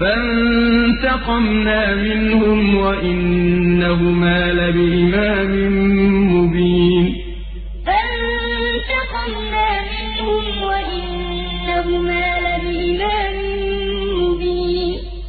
فانتقمنا منهم وإنهما لبإمام مبين. فانتقمنا منهم وإنهما